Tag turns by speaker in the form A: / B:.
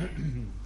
A: Mm-hmm.